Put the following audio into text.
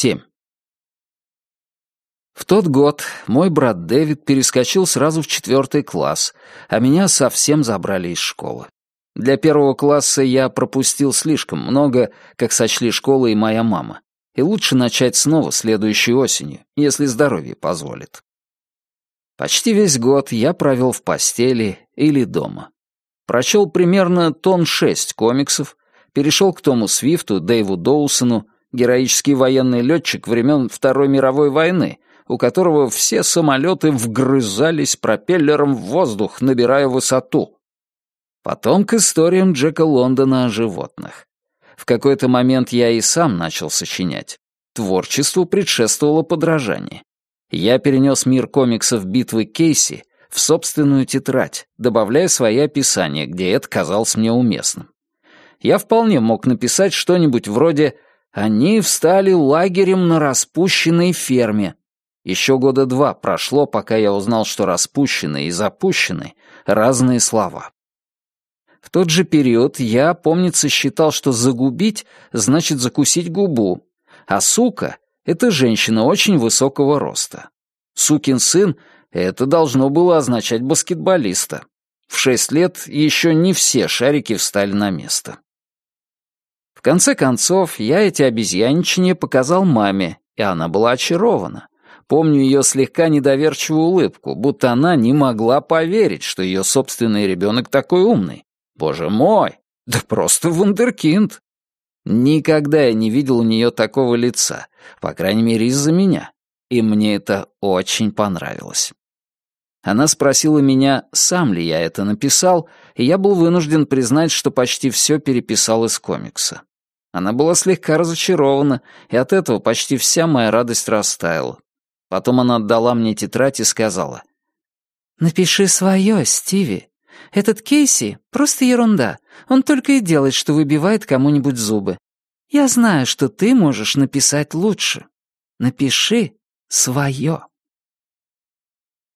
7. В тот год мой брат Дэвид перескочил сразу в четвертый класс, а меня совсем забрали из школы. Для первого класса я пропустил слишком много, как сочли школа и моя мама, и лучше начать снова следующей осенью, если здоровье позволит. Почти весь год я провел в постели или дома. Прочел примерно тон шесть комиксов, перешел к Тому Свифту, Дэйву Доусону, героический военный летчик времен Второй мировой войны, у которого все самолеты вгрызались пропеллером в воздух, набирая высоту. Потом к историям Джека Лондона о животных. В какой-то момент я и сам начал сочинять. Творчеству предшествовало подражание. Я перенес мир комиксов битвы Кейси в собственную тетрадь, добавляя свои описания, где это казалось мне уместным. Я вполне мог написать что-нибудь вроде «Они встали лагерем на распущенной ферме». Еще года два прошло, пока я узнал, что «распущенный» и «запущенный» — разные слова. В тот же период я, помнится, считал, что загубить значит закусить губу, а сука — это женщина очень высокого роста. Сукин сын — это должно было означать баскетболиста. В шесть лет еще не все шарики встали на место. В конце концов, я эти обезьяничания показал маме, и она была очарована. Помню ее слегка недоверчивую улыбку, будто она не могла поверить, что ее собственный ребенок такой умный. Боже мой, да просто вундеркинд. Никогда я не видел у нее такого лица, по крайней мере, из-за меня. И мне это очень понравилось. Она спросила меня, сам ли я это написал, и я был вынужден признать, что почти все переписал из комикса. Она была слегка разочарована, и от этого почти вся моя радость растаяла. Потом она отдала мне тетрадь и сказала, «Напиши свое, Стиви. Этот Кейси — просто ерунда. Он только и делает, что выбивает кому-нибудь зубы. Я знаю, что ты можешь написать лучше. Напиши свое.